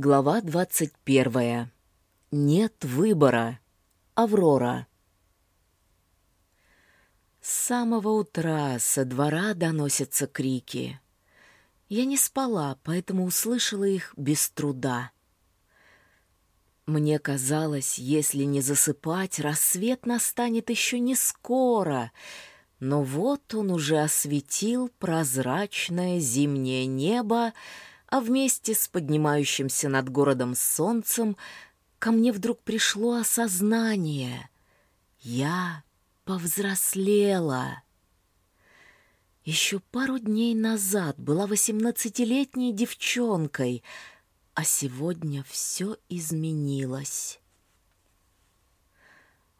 Глава 21. Нет выбора. Аврора. С самого утра со двора доносятся крики. Я не спала, поэтому услышала их без труда. Мне казалось, если не засыпать, рассвет настанет еще не скоро, но вот он уже осветил прозрачное зимнее небо, а вместе с поднимающимся над городом солнцем ко мне вдруг пришло осознание. Я повзрослела. Еще пару дней назад была восемнадцатилетней девчонкой, а сегодня все изменилось.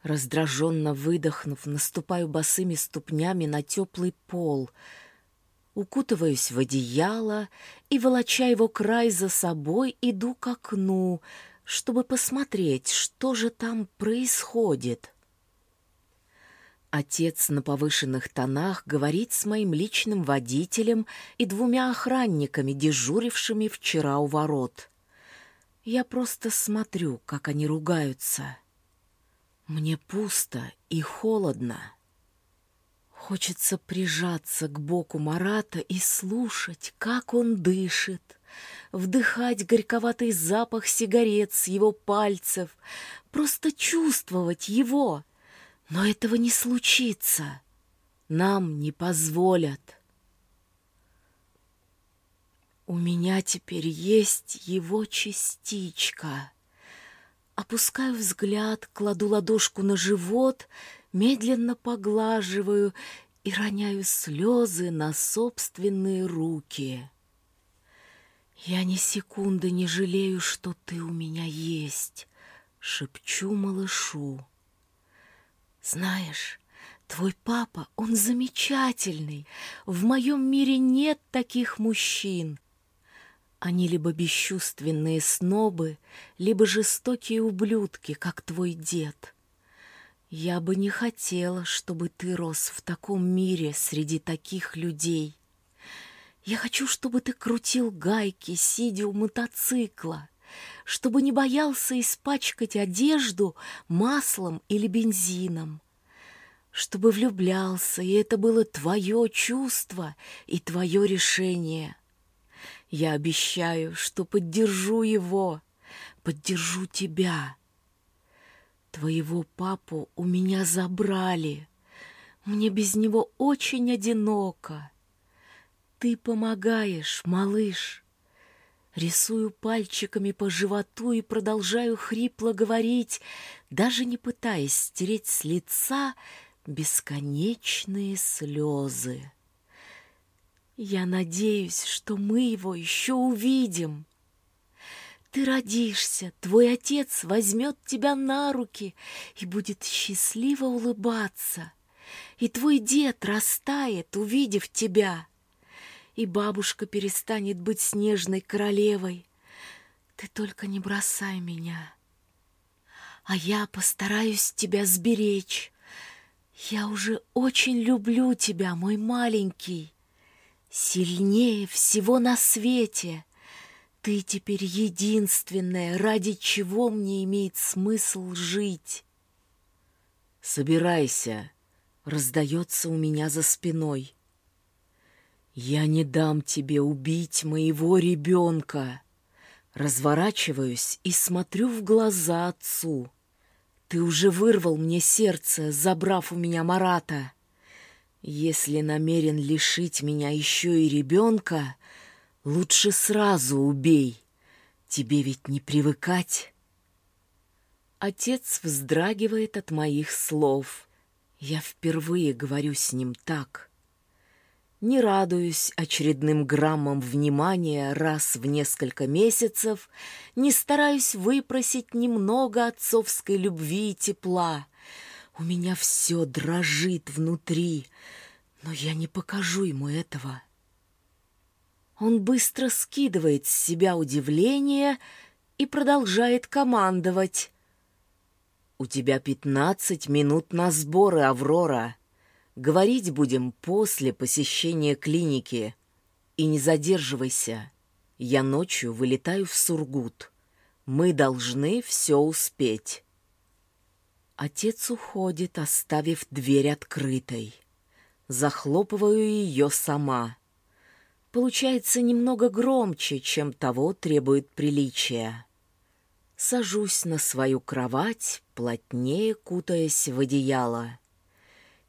Раздраженно выдохнув, наступаю босыми ступнями на теплый пол — укутываюсь в одеяло и, волоча его край за собой, иду к окну, чтобы посмотреть, что же там происходит. Отец на повышенных тонах говорит с моим личным водителем и двумя охранниками, дежурившими вчера у ворот. Я просто смотрю, как они ругаются. Мне пусто и холодно. Хочется прижаться к боку Марата и слушать, как он дышит, вдыхать горьковатый запах сигарет с его пальцев, просто чувствовать его. Но этого не случится. Нам не позволят. У меня теперь есть его частичка. Опускаю взгляд, кладу ладошку на живот — медленно поглаживаю и роняю слезы на собственные руки. «Я ни секунды не жалею, что ты у меня есть», — шепчу малышу. «Знаешь, твой папа, он замечательный. В моем мире нет таких мужчин. Они либо бесчувственные снобы, либо жестокие ублюдки, как твой дед». Я бы не хотела, чтобы ты рос в таком мире среди таких людей. Я хочу, чтобы ты крутил гайки, сидя у мотоцикла, чтобы не боялся испачкать одежду маслом или бензином, чтобы влюблялся, и это было твое чувство и твое решение. Я обещаю, что поддержу его, поддержу тебя, Твоего папу у меня забрали. Мне без него очень одиноко. Ты помогаешь, малыш. Рисую пальчиками по животу и продолжаю хрипло говорить, даже не пытаясь стереть с лица бесконечные слезы. Я надеюсь, что мы его еще увидим. Ты родишься, твой отец возьмет тебя на руки и будет счастливо улыбаться. И твой дед растает, увидев тебя. И бабушка перестанет быть снежной королевой. Ты только не бросай меня. А я постараюсь тебя сберечь. Я уже очень люблю тебя, мой маленький. Сильнее всего на свете — ты теперь единственное, ради чего мне имеет смысл жить. Собирайся, раздается у меня за спиной. Я не дам тебе убить моего ребенка. Разворачиваюсь и смотрю в глаза отцу. Ты уже вырвал мне сердце, забрав у меня Марата. Если намерен лишить меня еще и ребенка, Лучше сразу убей. Тебе ведь не привыкать. Отец вздрагивает от моих слов. Я впервые говорю с ним так. Не радуюсь очередным граммам внимания раз в несколько месяцев, не стараюсь выпросить немного отцовской любви и тепла. У меня все дрожит внутри, но я не покажу ему этого. Он быстро скидывает с себя удивление и продолжает командовать. «У тебя пятнадцать минут на сборы, Аврора. Говорить будем после посещения клиники. И не задерживайся. Я ночью вылетаю в Сургут. Мы должны все успеть. Отец уходит, оставив дверь открытой. Захлопываю ее сама. Получается немного громче, чем того требует приличия. Сажусь на свою кровать, плотнее кутаясь в одеяло.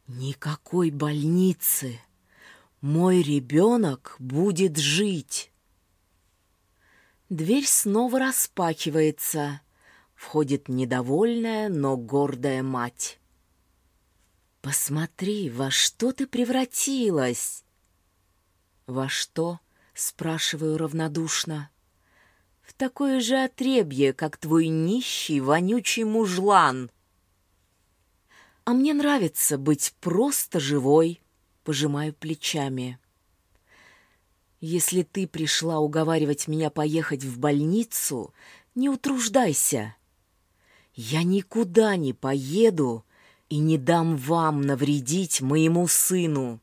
Никакой больницы. Мой ребенок будет жить. Дверь снова распахивается. Входит недовольная, но гордая мать. «Посмотри, во что ты превратилась!» «Во что?» — спрашиваю равнодушно. «В такое же отребье, как твой нищий, вонючий мужлан!» «А мне нравится быть просто живой», — пожимаю плечами. «Если ты пришла уговаривать меня поехать в больницу, не утруждайся. Я никуда не поеду и не дам вам навредить моему сыну».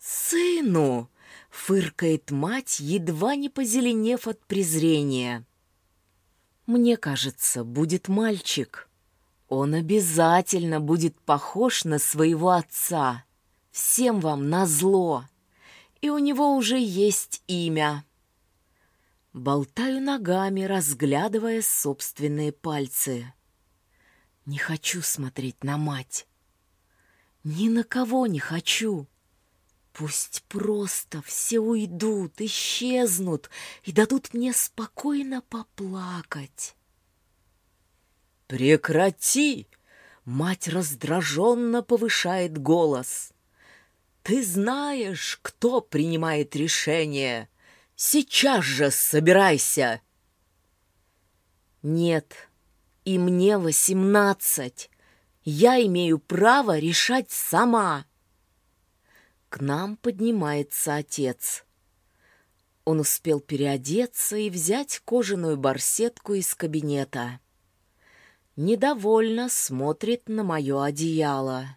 «Сыну!» — фыркает мать, едва не позеленев от презрения. «Мне кажется, будет мальчик. Он обязательно будет похож на своего отца. Всем вам назло. И у него уже есть имя». Болтаю ногами, разглядывая собственные пальцы. Не хочу смотреть на мать. Ни на кого не хочу. Пусть просто все уйдут, исчезнут и дадут мне спокойно поплакать. «Прекрати!» — мать раздраженно повышает голос. «Ты знаешь, кто принимает решение. Сейчас же собирайся!» «Нет, и мне восемнадцать. Я имею право решать сама». К нам поднимается отец. Он успел переодеться и взять кожаную барсетку из кабинета. Недовольно смотрит на мое одеяло.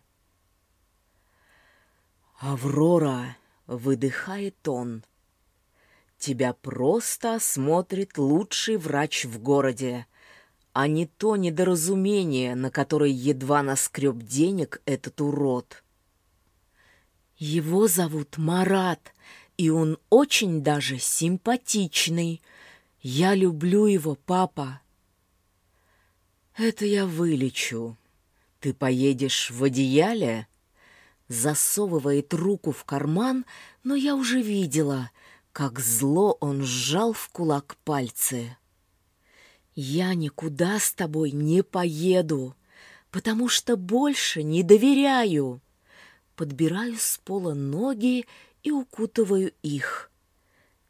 «Аврора!» — выдыхает он. Тебя просто осмотрит лучший врач в городе, а не то недоразумение, на которое едва наскреб денег этот урод. Его зовут Марат, и он очень даже симпатичный. Я люблю его, папа. Это я вылечу. Ты поедешь в одеяле? Засовывает руку в карман, но я уже видела — как зло он сжал в кулак пальцы. «Я никуда с тобой не поеду, потому что больше не доверяю». Подбираю с пола ноги и укутываю их.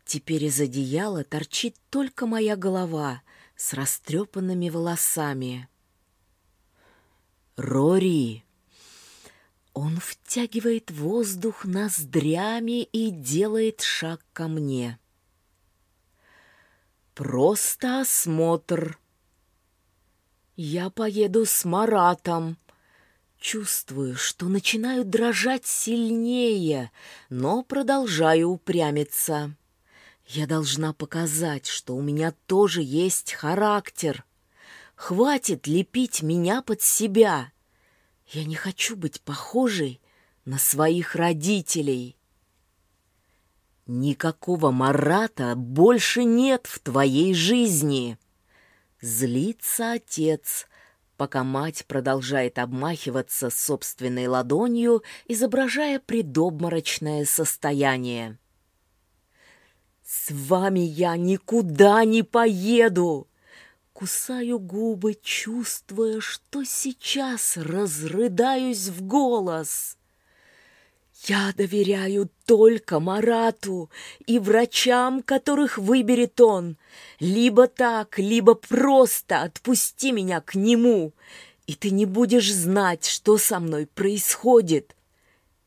Теперь из одеяла торчит только моя голова с растрепанными волосами. «Рори!» Он втягивает воздух ноздрями и делает шаг ко мне. Просто осмотр. Я поеду с Маратом. Чувствую, что начинаю дрожать сильнее, но продолжаю упрямиться. Я должна показать, что у меня тоже есть характер. Хватит лепить меня под себя. Я не хочу быть похожей на своих родителей. Никакого Марата больше нет в твоей жизни. Злится отец, пока мать продолжает обмахиваться собственной ладонью, изображая предобморочное состояние. «С вами я никуда не поеду!» Кусаю губы, чувствуя, что сейчас разрыдаюсь в голос. Я доверяю только Марату и врачам, которых выберет он. Либо так, либо просто отпусти меня к нему, и ты не будешь знать, что со мной происходит.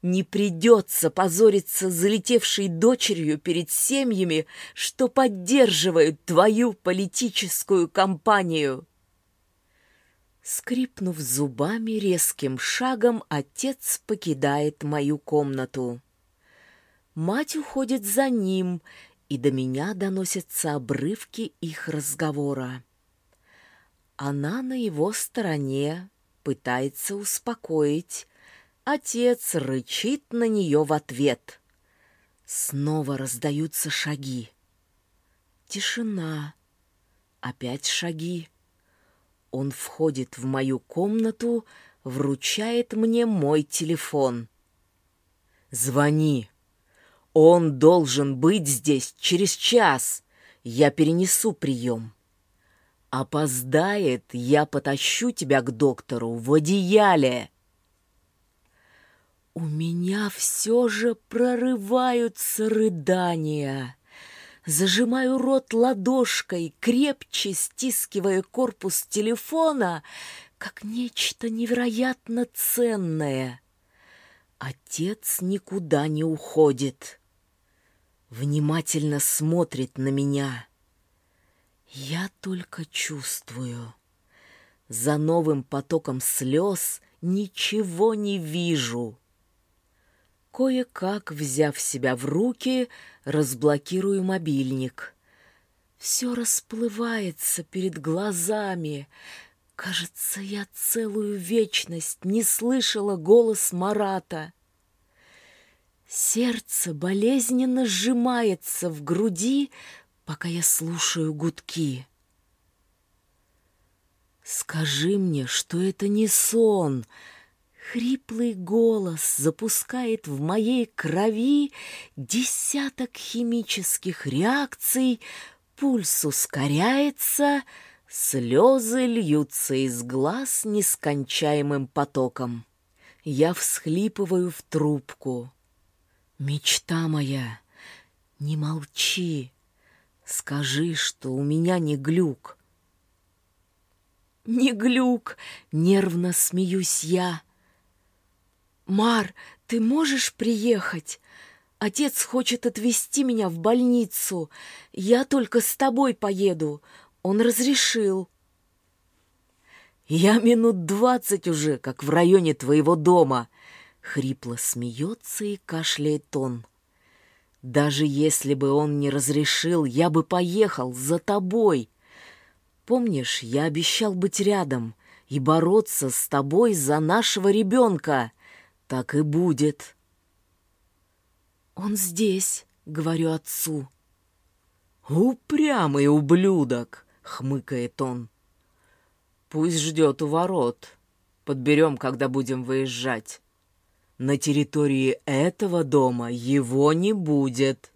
Не придется позориться залетевшей дочерью перед семьями, что поддерживают твою политическую кампанию. Скрипнув зубами резким шагом, отец покидает мою комнату. Мать уходит за ним, и до меня доносятся обрывки их разговора. Она на его стороне, пытается успокоить. Отец рычит на нее в ответ. Снова раздаются шаги. Тишина. Опять шаги. Он входит в мою комнату, вручает мне мой телефон. «Звони. Он должен быть здесь через час. Я перенесу прием. Опоздает, я потащу тебя к доктору в одеяле». У меня все же прорываются рыдания. Зажимаю рот ладошкой, крепче стискивая корпус телефона, как нечто невероятно ценное. Отец никуда не уходит. Внимательно смотрит на меня. Я только чувствую. За новым потоком слез ничего не вижу. Кое-как, взяв себя в руки, разблокирую мобильник. Все расплывается перед глазами. Кажется, я целую вечность не слышала голос Марата. Сердце болезненно сжимается в груди, пока я слушаю гудки. Скажи мне, что это не сон — Хриплый голос запускает в моей крови десяток химических реакций, пульс ускоряется, слезы льются из глаз нескончаемым потоком. Я всхлипываю в трубку. Мечта моя, не молчи, скажи, что у меня не глюк. Не глюк, нервно смеюсь я. «Мар, ты можешь приехать? Отец хочет отвезти меня в больницу. Я только с тобой поеду. Он разрешил». «Я минут двадцать уже, как в районе твоего дома», — хрипло смеется и кашляет он. «Даже если бы он не разрешил, я бы поехал за тобой. Помнишь, я обещал быть рядом и бороться с тобой за нашего ребенка?» Так и будет. Он здесь, говорю отцу. Упрямый ублюдок, хмыкает он. Пусть ждет у ворот. Подберем, когда будем выезжать. На территории этого дома его не будет.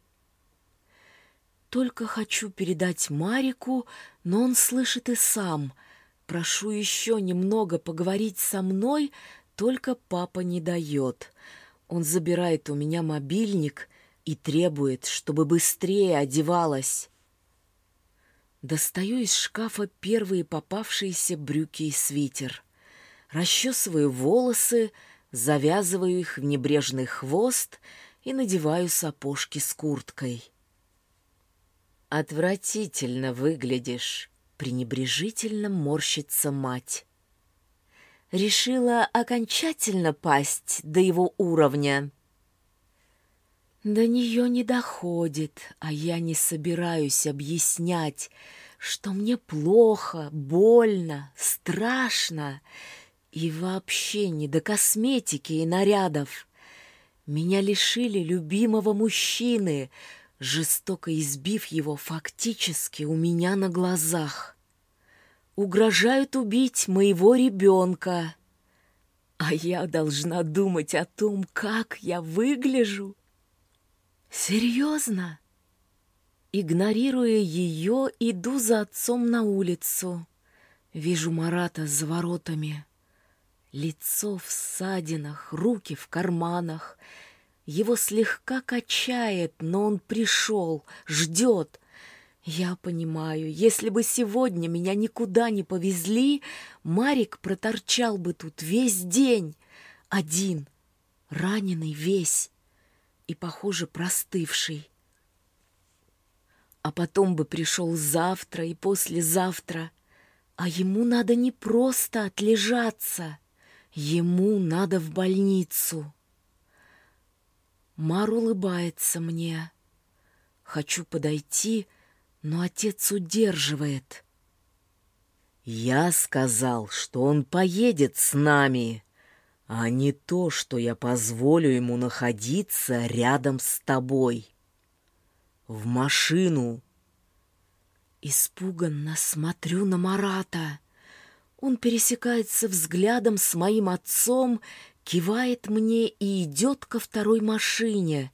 Только хочу передать Марику, но он слышит и сам. Прошу еще немного поговорить со мной, только папа не дает. Он забирает у меня мобильник и требует, чтобы быстрее одевалась. Достаю из шкафа первые попавшиеся брюки и свитер. Расчесываю волосы, завязываю их в небрежный хвост и надеваю сапожки с курткой. «Отвратительно выглядишь», — пренебрежительно морщится мать решила окончательно пасть до его уровня. До нее не доходит, а я не собираюсь объяснять, что мне плохо, больно, страшно и вообще не до косметики и нарядов. Меня лишили любимого мужчины, жестоко избив его фактически у меня на глазах угрожают убить моего ребенка. А я должна думать о том, как я выгляжу. Серьезно? Игнорируя ее, иду за отцом на улицу. Вижу Марата за воротами. Лицо в ссадинах, руки в карманах. Его слегка качает, но он пришел, ждет, я понимаю, если бы сегодня меня никуда не повезли, Марик проторчал бы тут весь день, один, раненый весь и, похоже, простывший. А потом бы пришел завтра и послезавтра, а ему надо не просто отлежаться, ему надо в больницу. Мар улыбается мне. Хочу подойти, но отец удерживает. Я сказал, что он поедет с нами, а не то, что я позволю ему находиться рядом с тобой. В машину. Испуганно смотрю на Марата. Он пересекается взглядом с моим отцом, кивает мне и идет ко второй машине,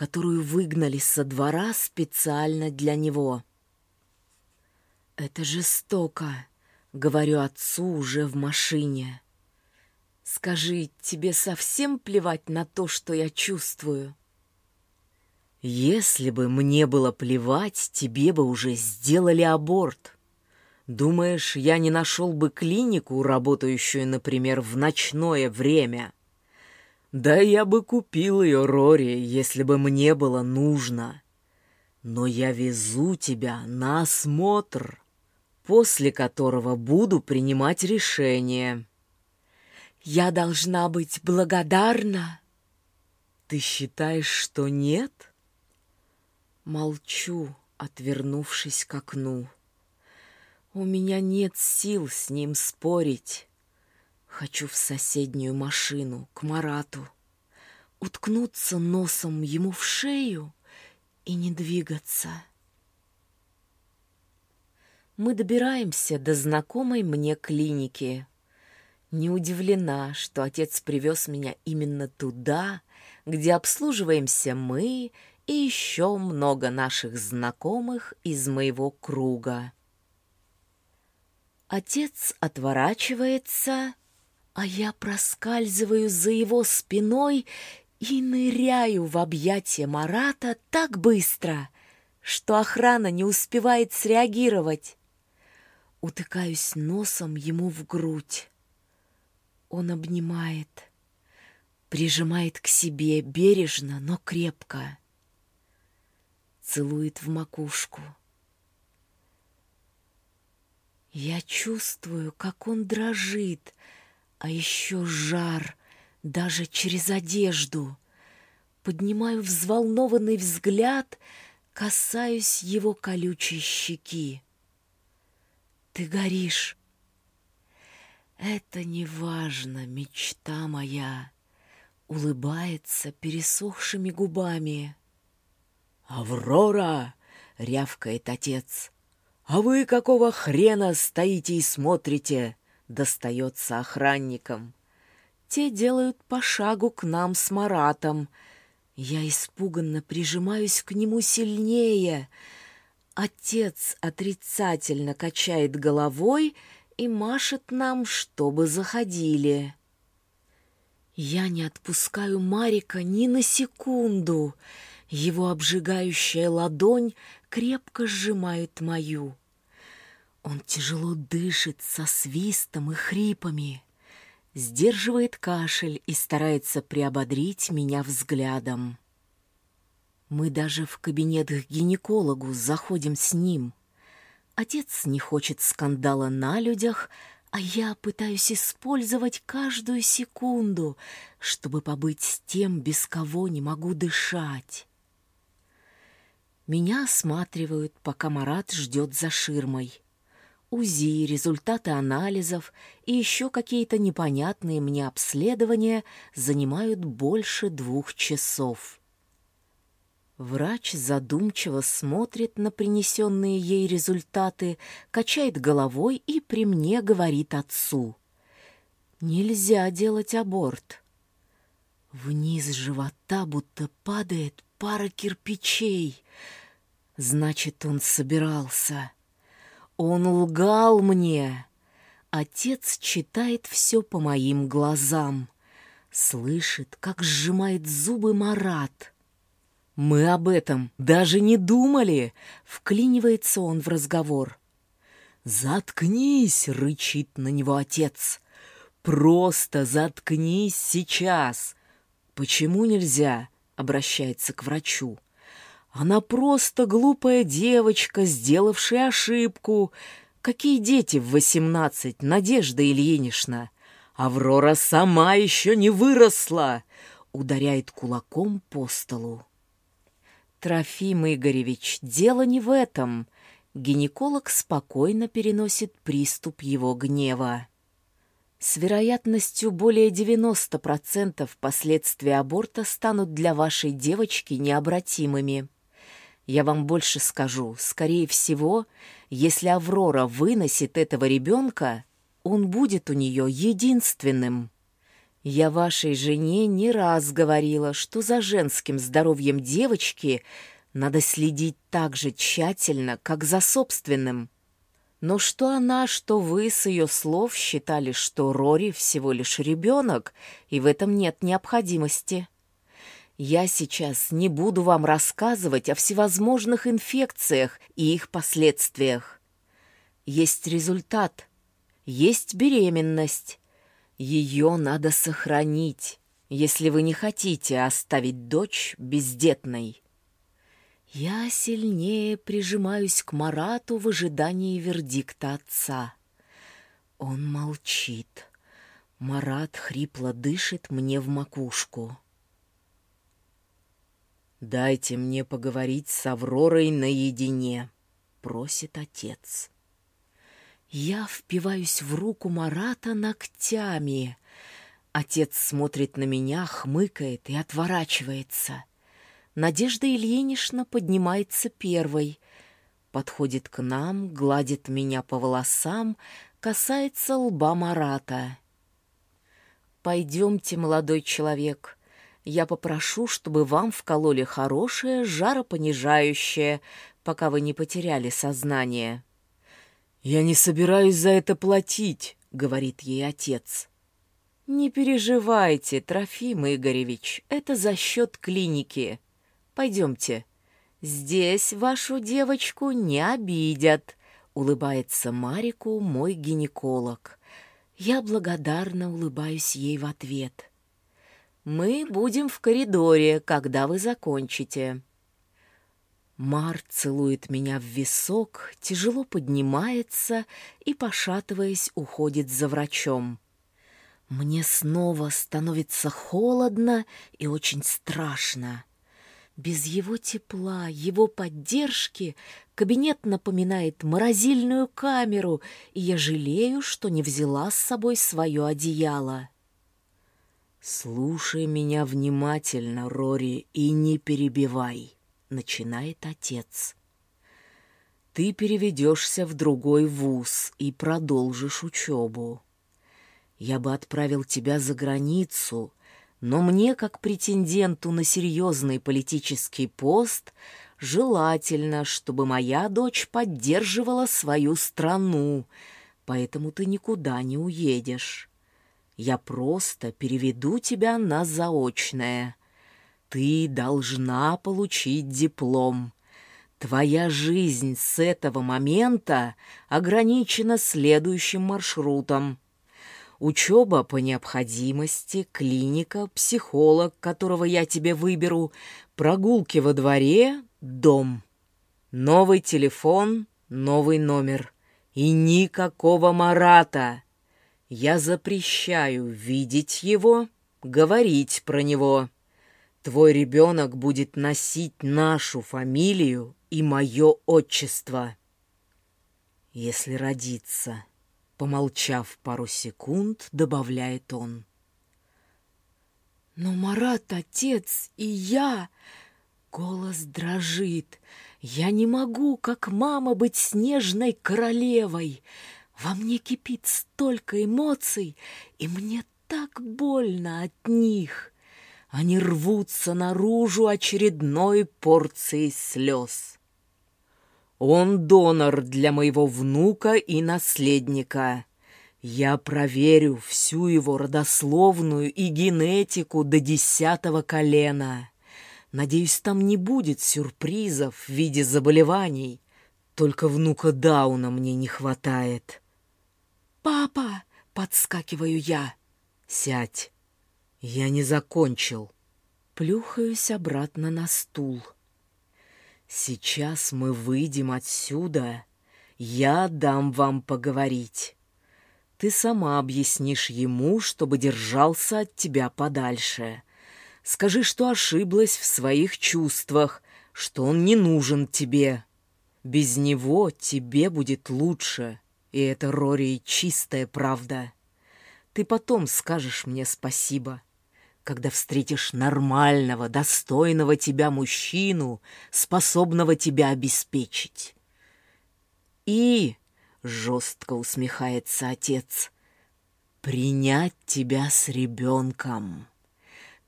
которую выгнали со двора специально для него. «Это жестоко», — говорю отцу уже в машине. «Скажи, тебе совсем плевать на то, что я чувствую?» «Если бы мне было плевать, тебе бы уже сделали аборт», Думаешь, я не нашел бы клинику, работающую, например, в ночное время? Да я бы купил ее, Рори, если бы мне было нужно. Но я везу тебя на осмотр, после которого буду принимать решение. Я должна быть благодарна. Ты считаешь, что нет? Молчу, отвернувшись к окну. У меня нет сил с ним спорить. Хочу в соседнюю машину, к Марату. Уткнуться носом ему в шею и не двигаться. Мы добираемся до знакомой мне клиники. Не удивлена, что отец привез меня именно туда, где обслуживаемся мы и еще много наших знакомых из моего круга. Отец отворачивается, а я проскальзываю за его спиной и ныряю в объятия Марата так быстро, что охрана не успевает среагировать. Утыкаюсь носом ему в грудь. Он обнимает, прижимает к себе бережно, но крепко. Целует в макушку — я чувствую, как он дрожит, а еще жар даже через одежду. Поднимаю взволнованный взгляд, касаюсь его колючей щеки. Ты горишь. Это не важно, мечта моя. Улыбается пересохшими губами. «Аврора!» — рявкает отец. «А вы какого хрена стоите и смотрите?» Достается охранникам. Те делают по шагу к нам с Маратом. Я испуганно прижимаюсь к нему сильнее. Отец отрицательно качает головой и машет нам, чтобы заходили. Я не отпускаю Марика ни на секунду. Его обжигающая ладонь крепко сжимает мою. Он тяжело дышит со свистом и хрипами, сдерживает кашель и старается приободрить меня взглядом. Мы даже в кабинет к гинекологу заходим с ним. Отец не хочет скандала на людях, а я пытаюсь использовать каждую секунду, чтобы побыть с тем, без кого не могу дышать. Меня осматривают, пока Марат ждет за ширмой. УЗИ, результаты анализов и еще какие-то непонятные мне обследования занимают больше двух часов. Врач задумчиво смотрит на принесенные ей результаты, качает головой и при мне говорит отцу. «Нельзя делать аборт». Вниз живота будто падает пара кирпичей. Значит, он собирался. Он лгал мне. Отец читает все по моим глазам. Слышит, как сжимает зубы Марат. «Мы об этом даже не думали!» — вклинивается он в разговор. «Заткнись!» — рычит на него отец. «Просто заткнись сейчас!» «Почему нельзя?» — обращается к врачу. Она просто глупая девочка, сделавшая ошибку. Какие дети в восемнадцать, Надежда Ильинична? Аврора сама еще не выросла!» Ударяет кулаком по столу. Трофим Игоревич, дело не в этом. Гинеколог спокойно переносит приступ его гнева. С вероятностью более 90% последствия аборта станут для вашей девочки необратимыми. Я вам больше скажу, скорее всего, если Аврора выносит этого ребенка, он будет у нее единственным. Я вашей жене не раз говорила, что за женским здоровьем девочки надо следить так же тщательно, как за собственным. Но что она, что вы с ее слов считали, что Рори всего лишь ребенок, и в этом нет необходимости. Я сейчас не буду вам рассказывать о всевозможных инфекциях и их последствиях. Есть результат, есть беременность. Ее надо сохранить, если вы не хотите оставить дочь бездетной. Я сильнее прижимаюсь к Марату в ожидании вердикта отца. Он молчит. Марат хрипло дышит мне в макушку. «Дайте мне поговорить с Авророй наедине», — просит отец. Я впиваюсь в руку Марата ногтями. Отец смотрит на меня, хмыкает и отворачивается. Надежда Ильинична поднимается первой, подходит к нам, гладит меня по волосам, касается лба Марата. «Пойдемте, молодой человек. Я попрошу, чтобы вам вкололи хорошее, жаропонижающее, пока вы не потеряли сознание». «Я не собираюсь за это платить», — говорит ей отец. «Не переживайте, Трофим Игоревич, это за счет клиники. Пойдемте. Здесь вашу девочку не обидят», — улыбается Марику мой гинеколог. Я благодарно улыбаюсь ей в ответ. «Мы будем в коридоре, когда вы закончите». Мар целует меня в висок, тяжело поднимается и, пошатываясь, уходит за врачом. Мне снова становится холодно и очень страшно. Без его тепла, его поддержки кабинет напоминает морозильную камеру, и я жалею, что не взяла с собой свое одеяло. «Слушай меня внимательно, Рори, и не перебивай», — начинает отец. «Ты переведешься в другой вуз и продолжишь учебу. Я бы отправил тебя за границу, но мне, как претенденту на серьезный политический пост, желательно, чтобы моя дочь поддерживала свою страну, поэтому ты никуда не уедешь. Я просто переведу тебя на заочное. Ты должна получить диплом. Твоя жизнь с этого момента ограничена следующим маршрутом — Учеба по необходимости, клиника, психолог, которого я тебе выберу, прогулки во дворе, дом. Новый телефон, новый номер. И никакого Марата. Я запрещаю видеть его, говорить про него. Твой ребенок будет носить нашу фамилию и мое отчество. Если родится. Помолчав пару секунд, добавляет он. «Но Марат отец и я...» Голос дрожит. «Я не могу, как мама, быть снежной королевой. Во мне кипит столько эмоций, и мне так больно от них. Они рвутся наружу очередной порцией слез». Он донор для моего внука и наследника. Я проверю всю его родословную и генетику до десятого колена. Надеюсь, там не будет сюрпризов в виде заболеваний. Только внука Дауна мне не хватает. «Папа!» — подскакиваю я. «Сядь. Я не закончил». Плюхаюсь обратно на стул. Сейчас мы выйдем отсюда. Я дам вам поговорить. Ты сама объяснишь ему, чтобы держался от тебя подальше. Скажи, что ошиблась в своих чувствах, что он не нужен тебе. Без него тебе будет лучше, и это, Рори, чистая правда. Ты потом скажешь мне спасибо, когда встретишь нормального, достойного тебя мужчину, способного тебя обеспечить. И, — жестко усмехается отец, — принять тебя с ребенком.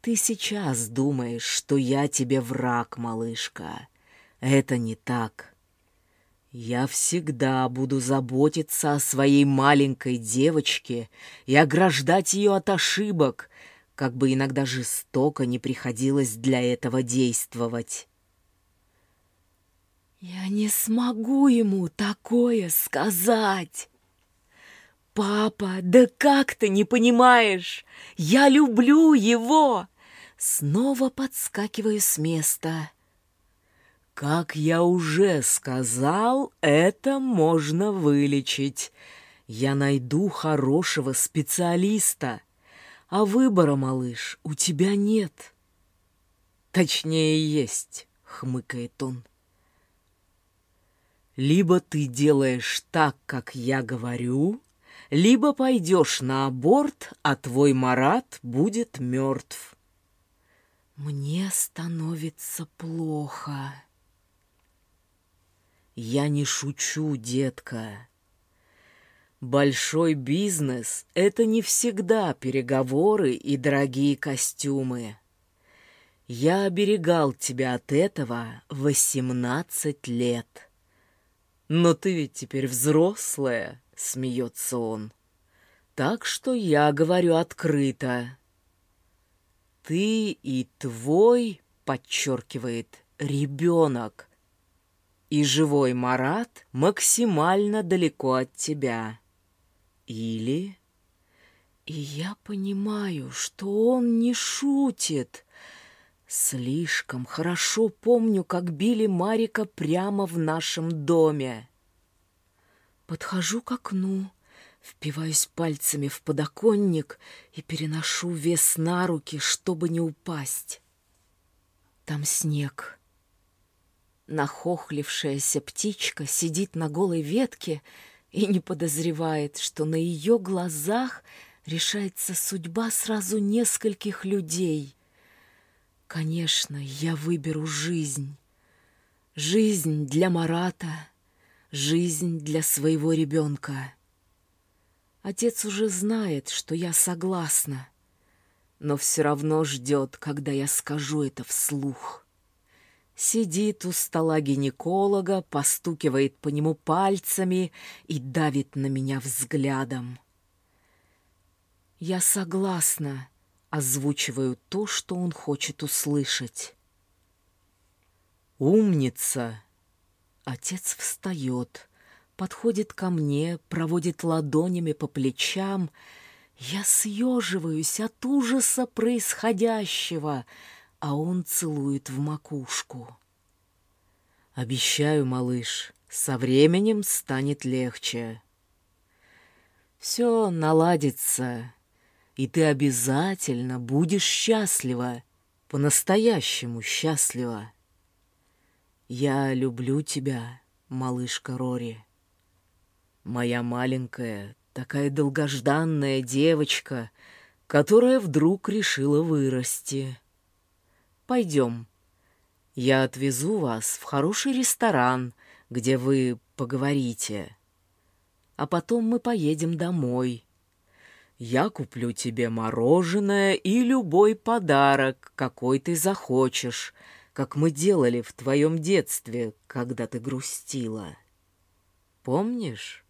Ты сейчас думаешь, что я тебе враг, малышка. Это не так. Я всегда буду заботиться о своей маленькой девочке и ограждать ее от ошибок, как бы иногда жестоко не приходилось для этого действовать. Я не смогу ему такое сказать. Папа, да как ты не понимаешь? Я люблю его. Снова подскакиваю с места. Как я уже сказал, это можно вылечить. Я найду хорошего специалиста. А выбора, малыш, у тебя нет. Точнее, есть, хмыкает он. Либо ты делаешь так, как я говорю, либо пойдешь на аборт, а твой Марат будет мертв. Мне становится плохо. Я не шучу, детка. Большой бизнес — это не всегда переговоры и дорогие костюмы. Я оберегал тебя от этого восемнадцать лет. Но ты ведь теперь взрослая, — смеется он. Так что я говорю открыто. Ты и твой, — подчеркивает, — ребенок — и живой Марат максимально далеко от тебя. Или... И я понимаю, что он не шутит. Слишком хорошо помню, как били Марика прямо в нашем доме. Подхожу к окну, впиваюсь пальцами в подоконник и переношу вес на руки, чтобы не упасть. Там снег. Нахохлившаяся птичка сидит на голой ветке и не подозревает, что на ее глазах решается судьба сразу нескольких людей. Конечно, я выберу жизнь. Жизнь для Марата, жизнь для своего ребенка. Отец уже знает, что я согласна, но все равно ждет, когда я скажу это вслух. Сидит у стола гинеколога, постукивает по нему пальцами и давит на меня взглядом. Я согласна, озвучиваю то, что он хочет услышать. «Умница!» Отец встает, подходит ко мне, проводит ладонями по плечам. Я съеживаюсь от ужаса происходящего — а он целует в макушку. Обещаю, малыш, со временем станет легче. Все наладится, и ты обязательно будешь счастлива, по-настоящему счастлива. Я люблю тебя, малышка Рори. Моя маленькая, такая долгожданная девочка, которая вдруг решила вырасти. Пойдем. Я отвезу вас в хороший ресторан, где вы поговорите. А потом мы поедем домой. Я куплю тебе мороженое и любой подарок, какой ты захочешь, как мы делали в твоем детстве, когда ты грустила. Помнишь?